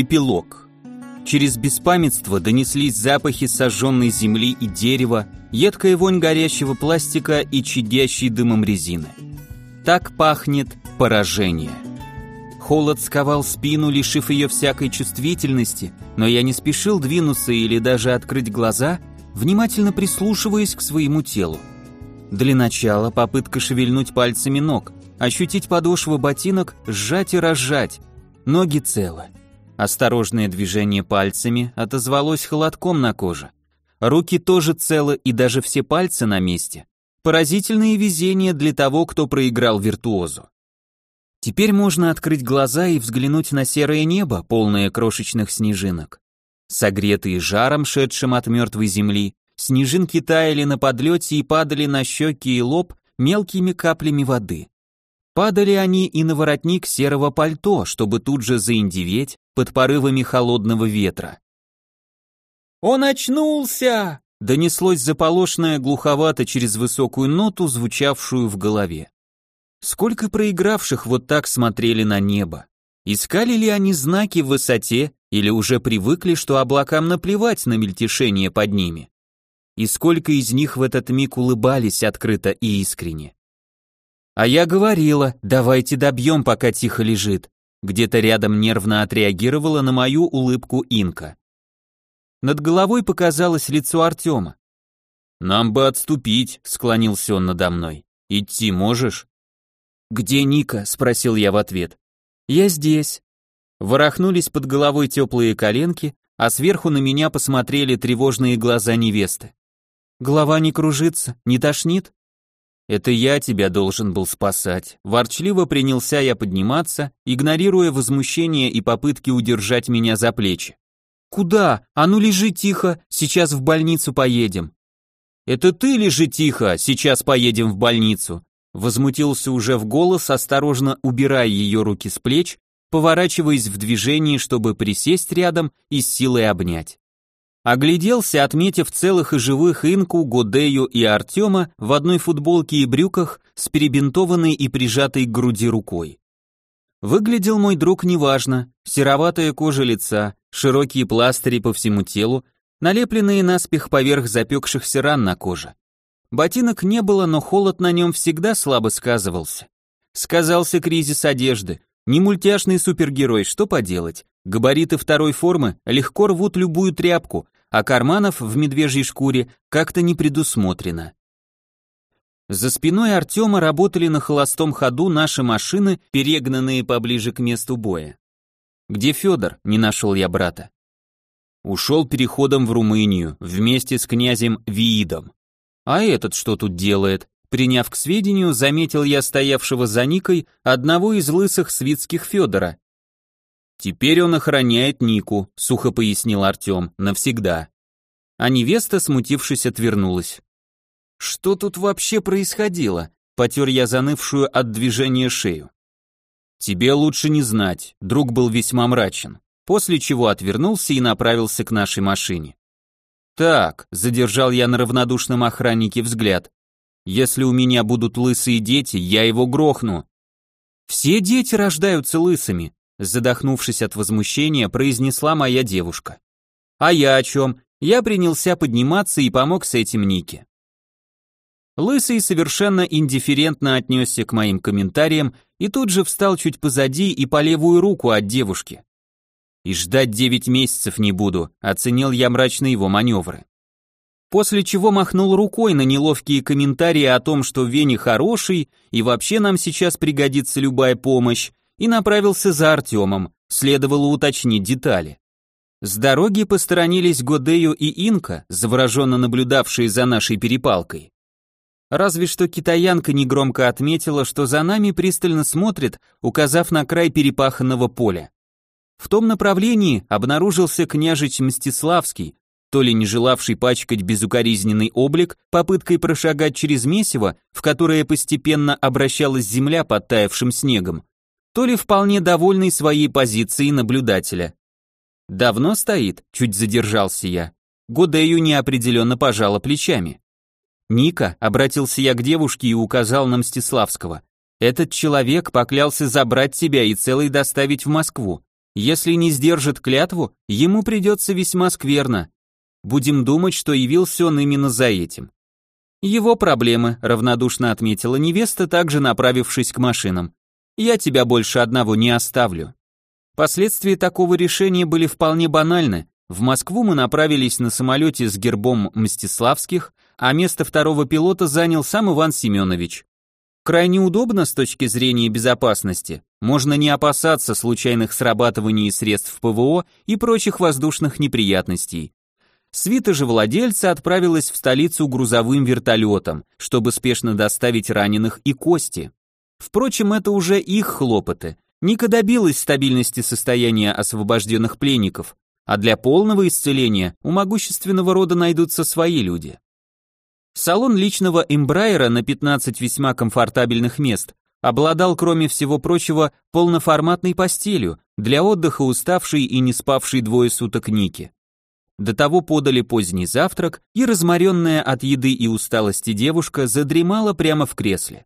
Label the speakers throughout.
Speaker 1: Эпилог. Через беспамятство донеслись запахи сожженной земли и дерева, едкая вонь горящего пластика и чадящий дымом резины. Так пахнет поражение. Холод сковал спину, лишив ее всякой чувствительности, но я не спешил двинуться или даже открыть глаза, внимательно прислушиваясь к своему телу. Для начала попытка шевельнуть пальцами ног, ощутить подошвы ботинок, сжать и разжать. Ноги целы. Осторожное движение пальцами отозвалось холодком на коже. Руки тоже целы и даже все пальцы на месте. Поразительное везение для того, кто проиграл виртуозу. Теперь можно открыть глаза и взглянуть на серое небо, полное крошечных снежинок. Согретые жаром, шедшим от мертвой земли, снежинки таяли на подлете и падали на щеки и лоб мелкими каплями воды. Падали они и на воротник серого пальто, чтобы тут же заиндеветь под порывами холодного ветра. «Он очнулся!» — донеслось заполошное глуховато через высокую ноту, звучавшую в голове. Сколько проигравших вот так смотрели на небо? Искали ли они знаки в высоте или уже привыкли, что облакам наплевать на мельтешение под ними? И сколько из них в этот миг улыбались открыто и искренне? А я говорила, давайте добьем, пока тихо лежит. Где-то рядом нервно отреагировала на мою улыбку Инка. Над головой показалось лицо Артема. «Нам бы отступить», — склонился он надо мной. «Идти можешь?» «Где Ника?» — спросил я в ответ. «Я здесь». Ворохнулись под головой теплые коленки, а сверху на меня посмотрели тревожные глаза невесты. «Голова не кружится, не тошнит?» «Это я тебя должен был спасать». Ворчливо принялся я подниматься, игнорируя возмущение и попытки удержать меня за плечи. «Куда? А ну лежи тихо, сейчас в больницу поедем». «Это ты лежи тихо, сейчас поедем в больницу», возмутился уже в голос, осторожно убирая ее руки с плеч, поворачиваясь в движении, чтобы присесть рядом и с силой обнять. Огляделся, отметив целых и живых Инку, Годею и Артема в одной футболке и брюках с перебинтованной и прижатой к груди рукой. Выглядел мой друг неважно, сероватая кожа лица, широкие пластыри по всему телу, налепленные наспех поверх запекшихся ран на коже. Ботинок не было, но холод на нем всегда слабо сказывался. Сказался кризис одежды. Не мультяшный супергерой, что поделать? Габариты второй формы легко рвут любую тряпку, а карманов в медвежьей шкуре как-то не предусмотрено. За спиной Артема работали на холостом ходу наши машины, перегнанные поближе к месту боя. «Где Федор?» — не нашел я брата. Ушел переходом в Румынию, вместе с князем Виидом. А этот что тут делает? Приняв к сведению, заметил я стоявшего за Никой одного из лысых свитских Федора, «Теперь он охраняет Нику», — сухо пояснил Артем, — «навсегда». А невеста, смутившись, отвернулась. «Что тут вообще происходило?» — потер я занывшую от движения шею. «Тебе лучше не знать», — друг был весьма мрачен, после чего отвернулся и направился к нашей машине. «Так», — задержал я на равнодушном охраннике взгляд, «если у меня будут лысые дети, я его грохну». «Все дети рождаются лысыми», задохнувшись от возмущения, произнесла моя девушка. А я о чем? Я принялся подниматься и помог с этим Нике. Лысый совершенно индифферентно отнесся к моим комментариям и тут же встал чуть позади и по левую руку от девушки. И ждать девять месяцев не буду, оценил я мрачно его маневры. После чего махнул рукой на неловкие комментарии о том, что Вене хороший и вообще нам сейчас пригодится любая помощь, и направился за Артемом, следовало уточнить детали. С дороги посторонились Годею и Инка, завороженно наблюдавшие за нашей перепалкой. Разве что китаянка негромко отметила, что за нами пристально смотрит, указав на край перепаханного поля. В том направлении обнаружился княжич Мстиславский, то ли не желавший пачкать безукоризненный облик попыткой прошагать через месиво, в которое постепенно обращалась земля под таявшим снегом, то ли вполне довольный своей позицией наблюдателя. «Давно стоит?» — чуть задержался я. Годею неопределенно пожала плечами. «Ника», — обратился я к девушке и указал на Мстиславского, «этот человек поклялся забрать тебя и целый доставить в Москву. Если не сдержит клятву, ему придется весьма скверно. Будем думать, что явился он именно за этим. Его проблемы, равнодушно отметила невеста, также направившись к машинам. Я тебя больше одного не оставлю. Последствия такого решения были вполне банальны. В Москву мы направились на самолете с гербом Мстиславских, а место второго пилота занял сам Иван Семенович. Крайне удобно с точки зрения безопасности. Можно не опасаться случайных срабатываний средств ПВО и прочих воздушных неприятностей. Свита же владельца отправилась в столицу грузовым вертолетом, чтобы спешно доставить раненых и кости. Впрочем, это уже их хлопоты. Ника добилась стабильности состояния освобожденных пленников, а для полного исцеления у могущественного рода найдутся свои люди. Салон личного Эмбрайера на 15 весьма комфортабельных мест обладал, кроме всего прочего, полноформатной постелью для отдыха уставшей и не спавшей двое суток Ники. До того подали поздний завтрак, и разморенная от еды и усталости девушка задремала прямо в кресле.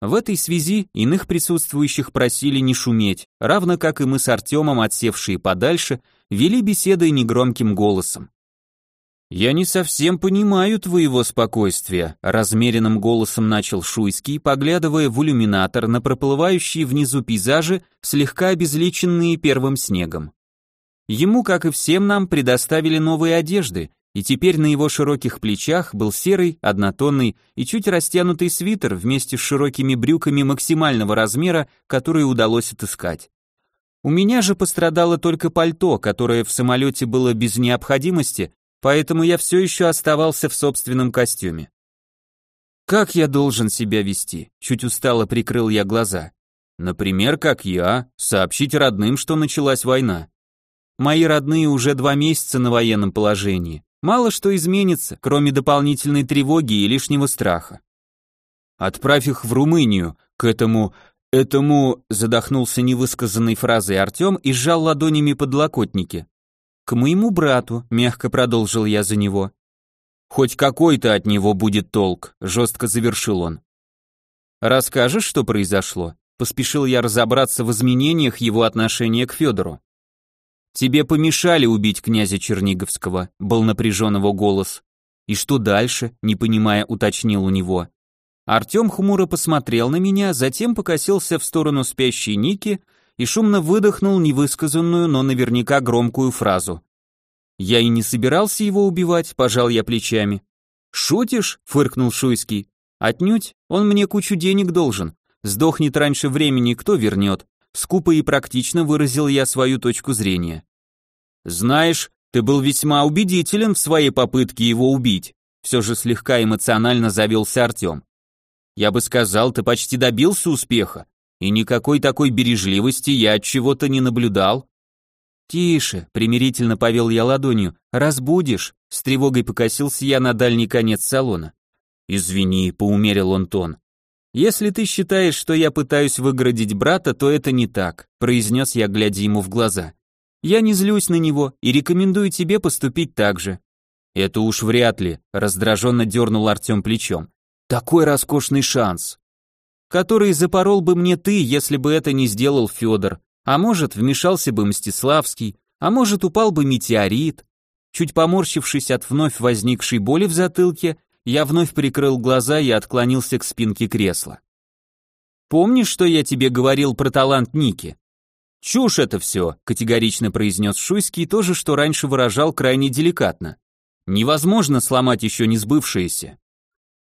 Speaker 1: В этой связи иных присутствующих просили не шуметь, равно как и мы с Артемом, отсевшие подальше, вели беседы негромким голосом. «Я не совсем понимаю твоего спокойствия», размеренным голосом начал Шуйский, поглядывая в иллюминатор на проплывающие внизу пейзажи, слегка обезличенные первым снегом. Ему, как и всем нам, предоставили новые одежды, и теперь на его широких плечах был серый, однотонный и чуть растянутый свитер вместе с широкими брюками максимального размера, которые удалось отыскать. У меня же пострадало только пальто, которое в самолете было без необходимости, поэтому я все еще оставался в собственном костюме. Как я должен себя вести? Чуть устало прикрыл я глаза. Например, как я, сообщить родным, что началась война. Мои родные уже два месяца на военном положении. Мало что изменится, кроме дополнительной тревоги и лишнего страха. Отправь их в Румынию, к этому... этому... задохнулся невысказанной фразой Артем и сжал ладонями подлокотники. «К моему брату», — мягко продолжил я за него. «Хоть какой-то от него будет толк», — жестко завершил он. «Расскажешь, что произошло?» Поспешил я разобраться в изменениях его отношения к Федору. «Тебе помешали убить князя Черниговского», — был напряжен его голос. «И что дальше?» — не понимая, уточнил у него. Артем хмуро посмотрел на меня, затем покосился в сторону спящей Ники и шумно выдохнул невысказанную, но наверняка громкую фразу. «Я и не собирался его убивать», — пожал я плечами. «Шутишь?» — фыркнул Шуйский. «Отнюдь, он мне кучу денег должен. Сдохнет раньше времени, кто вернет?» Скупо и практично выразил я свою точку зрения. «Знаешь, ты был весьма убедителен в своей попытке его убить», все же слегка эмоционально завелся Артем. «Я бы сказал, ты почти добился успеха. И никакой такой бережливости я от чего-то не наблюдал. Тише, примирительно повел я ладонью. Разбудишь? С тревогой покосился я на дальний конец салона. Извини, поумерил он тон. Если ты считаешь, что я пытаюсь выгородить брата, то это не так, произнес я, глядя ему в глаза. Я не злюсь на него и рекомендую тебе поступить так же. Это уж вряд ли, раздраженно дернул Артем плечом. Такой роскошный шанс который запорол бы мне ты, если бы это не сделал Федор, а может, вмешался бы Мстиславский, а может, упал бы метеорит. Чуть поморщившись от вновь возникшей боли в затылке, я вновь прикрыл глаза и отклонился к спинке кресла. «Помнишь, что я тебе говорил про талант Ники?» «Чушь это все», — категорично произнес Шуйский, то же, что раньше выражал крайне деликатно. «Невозможно сломать еще не сбывшееся.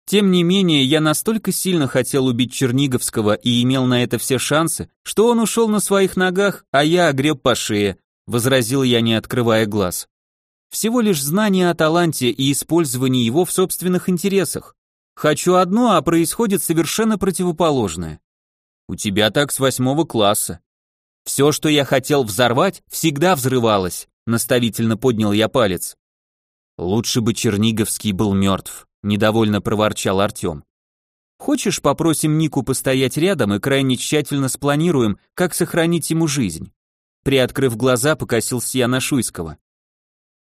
Speaker 1: Тем не менее, я настолько сильно хотел убить Черниговского и имел на это все шансы, что он ушел на своих ногах, а я огреб по шее, возразил я, не открывая глаз. Всего лишь знание о таланте и использование его в собственных интересах. Хочу одно, а происходит совершенно противоположное. У тебя так с восьмого класса. Все, что я хотел взорвать, всегда взрывалось, наставительно поднял я палец. Лучше бы Черниговский был мертв недовольно проворчал Артем. Хочешь, попросим Нику постоять рядом и крайне тщательно спланируем, как сохранить ему жизнь? Приоткрыв глаза, покосился я на Шуйского.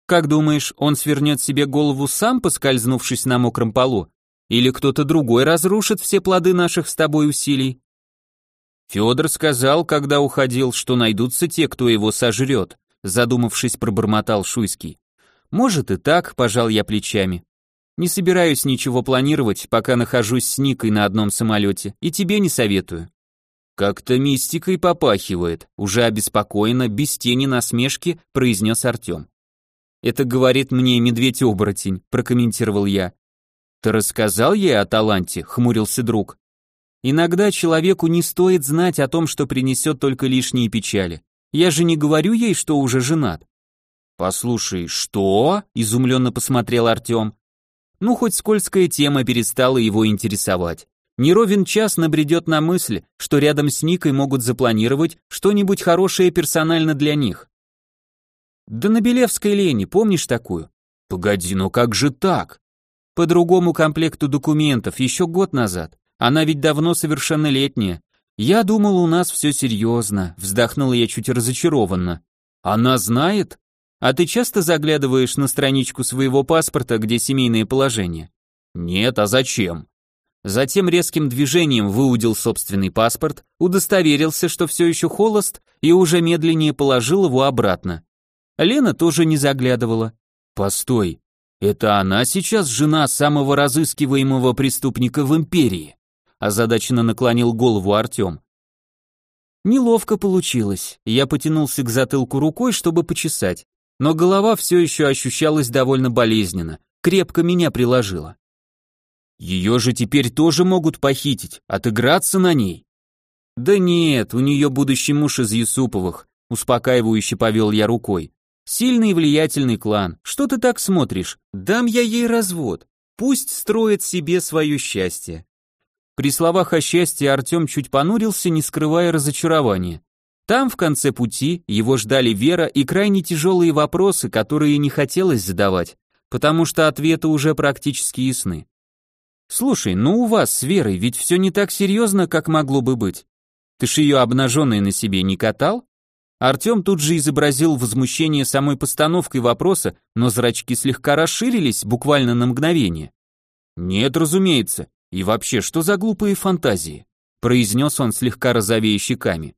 Speaker 1: Как думаешь, он свернет себе голову сам, поскользнувшись на мокром полу? Или кто-то другой разрушит все плоды наших с тобой усилий? Федор сказал, когда уходил, что найдутся те, кто его сожрет, задумавшись, пробормотал Шуйский. Может и так, пожал я плечами. Не собираюсь ничего планировать, пока нахожусь с Никой на одном самолете, и тебе не советую. Как-то мистикой попахивает, уже обеспокоенно, без тени насмешки, произнес Артем. Это говорит мне медведь-оборотень, прокомментировал я. Ты рассказал ей о таланте, хмурился друг. Иногда человеку не стоит знать о том, что принесет только лишние печали. Я же не говорю ей, что уже женат. Послушай, что? изумленно посмотрел Артем. Ну, хоть скользкая тема перестала его интересовать. Неровен час набредет на мысль, что рядом с Никой могут запланировать что-нибудь хорошее персонально для них. Да на Белевской лени, помнишь такую? Погоди, ну как же так? По другому комплекту документов, еще год назад. Она ведь давно совершеннолетняя. Я думал, у нас все серьезно, вздохнула я чуть разочарованно. Она знает? А ты часто заглядываешь на страничку своего паспорта, где семейное положение? Нет, а зачем? Затем резким движением выудил собственный паспорт, удостоверился, что все еще холост, и уже медленнее положил его обратно. Лена тоже не заглядывала. Постой, это она сейчас жена самого разыскиваемого преступника в империи? Озадаченно наклонил голову Артем. Неловко получилось. Я потянулся к затылку рукой, чтобы почесать но голова все еще ощущалась довольно болезненно, крепко меня приложила. Ее же теперь тоже могут похитить, отыграться на ней. Да нет, у нее будущий муж из Юсуповых, успокаивающе повел я рукой. Сильный и влиятельный клан, что ты так смотришь? Дам я ей развод, пусть строит себе свое счастье. При словах о счастье Артем чуть понурился, не скрывая разочарования. Там, в конце пути, его ждали вера и крайне тяжелые вопросы, которые не хотелось задавать, потому что ответы уже практически ясны. «Слушай, ну у вас с Верой ведь все не так серьезно, как могло бы быть. Ты ж ее обнаженной на себе не катал?» Артем тут же изобразил возмущение самой постановкой вопроса, но зрачки слегка расширились, буквально на мгновение. «Нет, разумеется. И вообще, что за глупые фантазии?» произнес он слегка розовея щеками.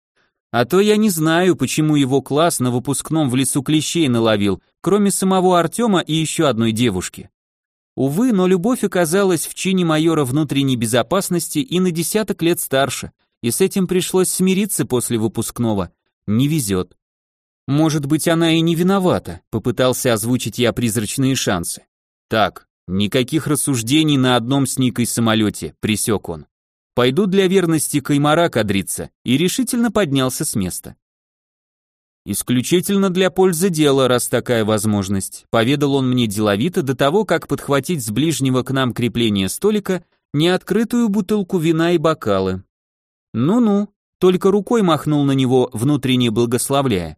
Speaker 1: А то я не знаю, почему его класс на выпускном в лесу клещей наловил, кроме самого Артема и еще одной девушки. Увы, но любовь оказалась в чине майора внутренней безопасности и на десяток лет старше, и с этим пришлось смириться после выпускного. Не везет. Может быть, она и не виновата, попытался озвучить я призрачные шансы. Так, никаких рассуждений на одном с Никой самолете, присек он. Пойду для верности каймара кадриться, и решительно поднялся с места. Исключительно для пользы дела, раз такая возможность, поведал он мне деловито до того, как подхватить с ближнего к нам крепления столика неоткрытую бутылку вина и бокалы. Ну-ну, только рукой махнул на него, внутренне благословляя.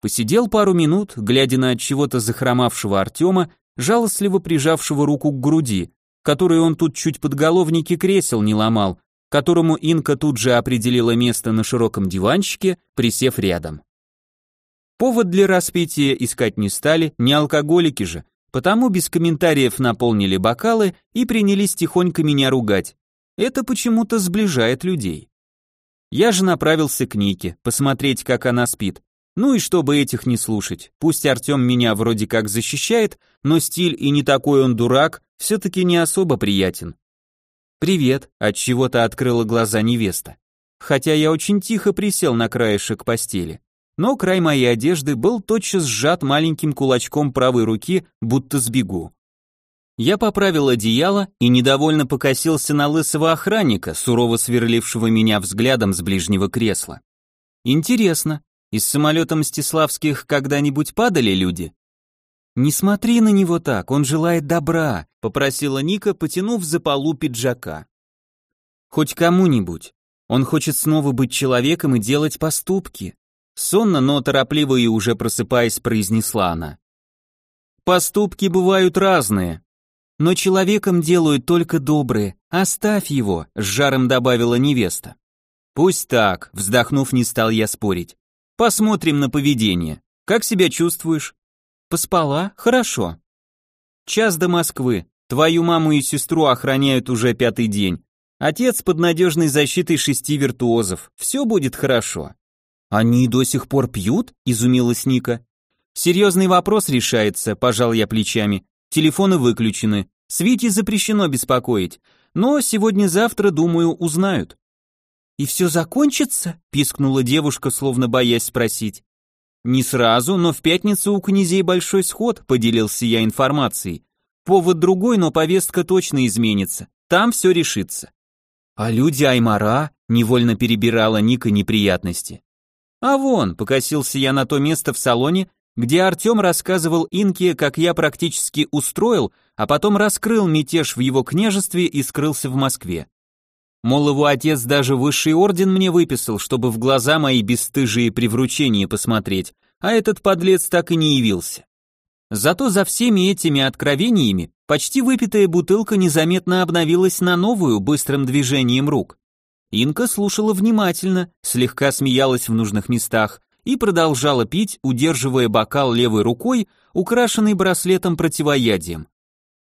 Speaker 1: Посидел пару минут, глядя на от чего-то захромавшего Артема, жалостливо прижавшего руку к груди, которой он тут чуть подголовники кресел не ломал, которому Инка тут же определила место на широком диванчике, присев рядом. Повод для распития искать не стали, не алкоголики же, потому без комментариев наполнили бокалы и принялись тихонько меня ругать. Это почему-то сближает людей. Я же направился к Нике, посмотреть, как она спит. Ну и чтобы этих не слушать. Пусть Артем меня вроде как защищает, но стиль и не такой он дурак, все-таки не особо приятен. «Привет», — от чего то открыла глаза невеста. Хотя я очень тихо присел на краешек постели. Но край моей одежды был тотчас сжат маленьким кулачком правой руки, будто сбегу. Я поправил одеяло и недовольно покосился на лысого охранника, сурово сверлившего меня взглядом с ближнего кресла. Интересно, из самолета Мстиславских когда-нибудь падали люди? «Не смотри на него так, он желает добра», — попросила Ника, потянув за полу пиджака. «Хоть кому-нибудь. Он хочет снова быть человеком и делать поступки». Сонно, но торопливо и уже просыпаясь, произнесла она. «Поступки бывают разные, но человеком делают только добрые. Оставь его», — с жаром добавила невеста. «Пусть так», — вздохнув, не стал я спорить. «Посмотрим на поведение. Как себя чувствуешь?» Поспала? Хорошо. Час до Москвы. Твою маму и сестру охраняют уже пятый день. Отец под надежной защитой шести виртуозов. Все будет хорошо. Они до сих пор пьют? Изумилась Ника. Серьезный вопрос решается, пожал я плечами. Телефоны выключены. Свите запрещено беспокоить. Но сегодня-завтра, думаю, узнают. И все закончится? пискнула девушка, словно боясь спросить. Не сразу, но в пятницу у князей большой сход, поделился я информацией. Повод другой, но повестка точно изменится. Там все решится. А люди Аймара невольно перебирала Ника неприятности. А вон, покосился я на то место в салоне, где Артем рассказывал Инке, как я практически устроил, а потом раскрыл мятеж в его княжестве и скрылся в Москве. Мол, его отец даже высший орден мне выписал, чтобы в глаза мои бесстыжие при вручении посмотреть, а этот подлец так и не явился. Зато за всеми этими откровениями почти выпитая бутылка незаметно обновилась на новую быстрым движением рук. Инка слушала внимательно, слегка смеялась в нужных местах, и продолжала пить, удерживая бокал левой рукой, украшенный браслетом-противоядием.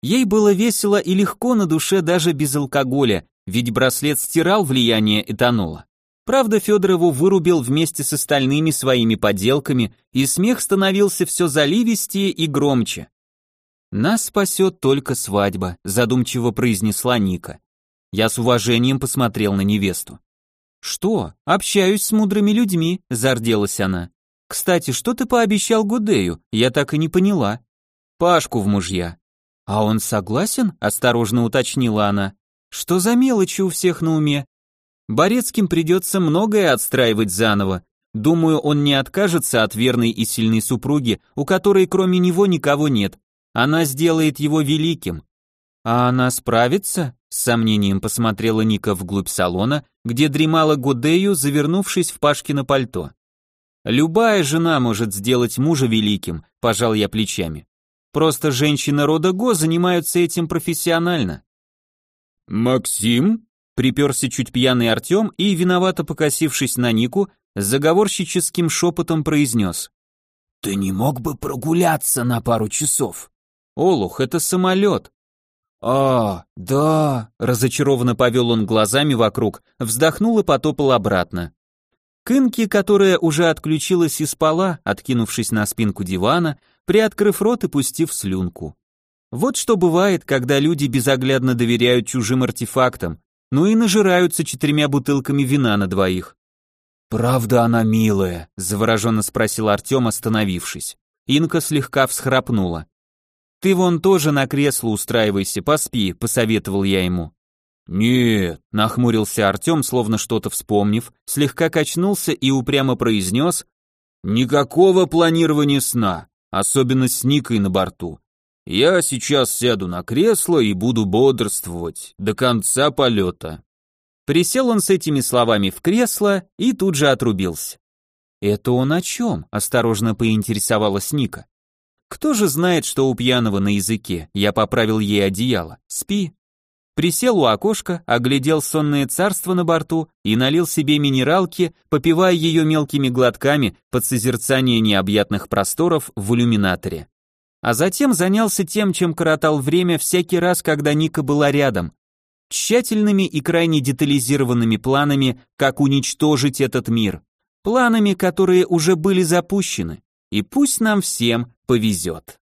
Speaker 1: Ей было весело и легко на душе даже без алкоголя, ведь браслет стирал влияние этанола. Правда, Федорову вырубил вместе с остальными своими поделками, и смех становился все заливистее и громче. «Нас спасет только свадьба», задумчиво произнесла Ника. Я с уважением посмотрел на невесту. «Что? Общаюсь с мудрыми людьми», — зарделась она. «Кстати, что ты пообещал Гудею? Я так и не поняла». «Пашку в мужья». «А он согласен?» — осторожно уточнила она. «Что за мелочи у всех на уме?» «Борецким придется многое отстраивать заново. Думаю, он не откажется от верной и сильной супруги, у которой кроме него никого нет. Она сделает его великим». «А она справится?» С сомнением посмотрела Ника вглубь салона, где дремала Гудею, завернувшись в Пашкино пальто. «Любая жена может сделать мужа великим», – пожал я плечами. «Просто женщины рода Го занимаются этим профессионально».
Speaker 2: «Максим?» – приперся чуть пьяный Артем и, виновато покосившись на Нику, заговорщическим шепотом произнес. «Ты не мог бы прогуляться на пару часов?»
Speaker 1: «Олух, это самолет»,
Speaker 2: «А, да», — разочарованно повел он глазами вокруг, вздохнул и потопал обратно.
Speaker 1: Кынки, которая уже отключилась и спала, откинувшись на спинку дивана, приоткрыв рот и пустив слюнку. Вот что бывает, когда люди безоглядно доверяют чужим артефактам, ну и нажираются четырьмя бутылками вина на двоих.
Speaker 2: «Правда она милая?»
Speaker 1: — завороженно спросил Артем, остановившись. Инка слегка всхрапнула. «Ты вон тоже на кресло устраивайся, поспи», — посоветовал я ему.
Speaker 2: «Нет», —
Speaker 1: нахмурился Артем, словно что-то вспомнив, слегка качнулся и упрямо произнес «Никакого планирования сна, особенно с Никой на борту. Я сейчас сяду на кресло и буду бодрствовать до конца полета». Присел он с этими словами в кресло и тут же отрубился. «Это он о чем?» — осторожно поинтересовалась Ника. Кто же знает, что у пьяного на языке? Я поправил ей одеяло. Спи. Присел у окошка, оглядел сонное царство на борту и налил себе минералки, попивая ее мелкими глотками под созерцание необъятных просторов в иллюминаторе. А затем занялся тем, чем коротал время всякий раз, когда Ника была рядом. Тщательными и крайне детализированными планами, как уничтожить этот мир. Планами, которые уже были запущены. И пусть нам всем повезет.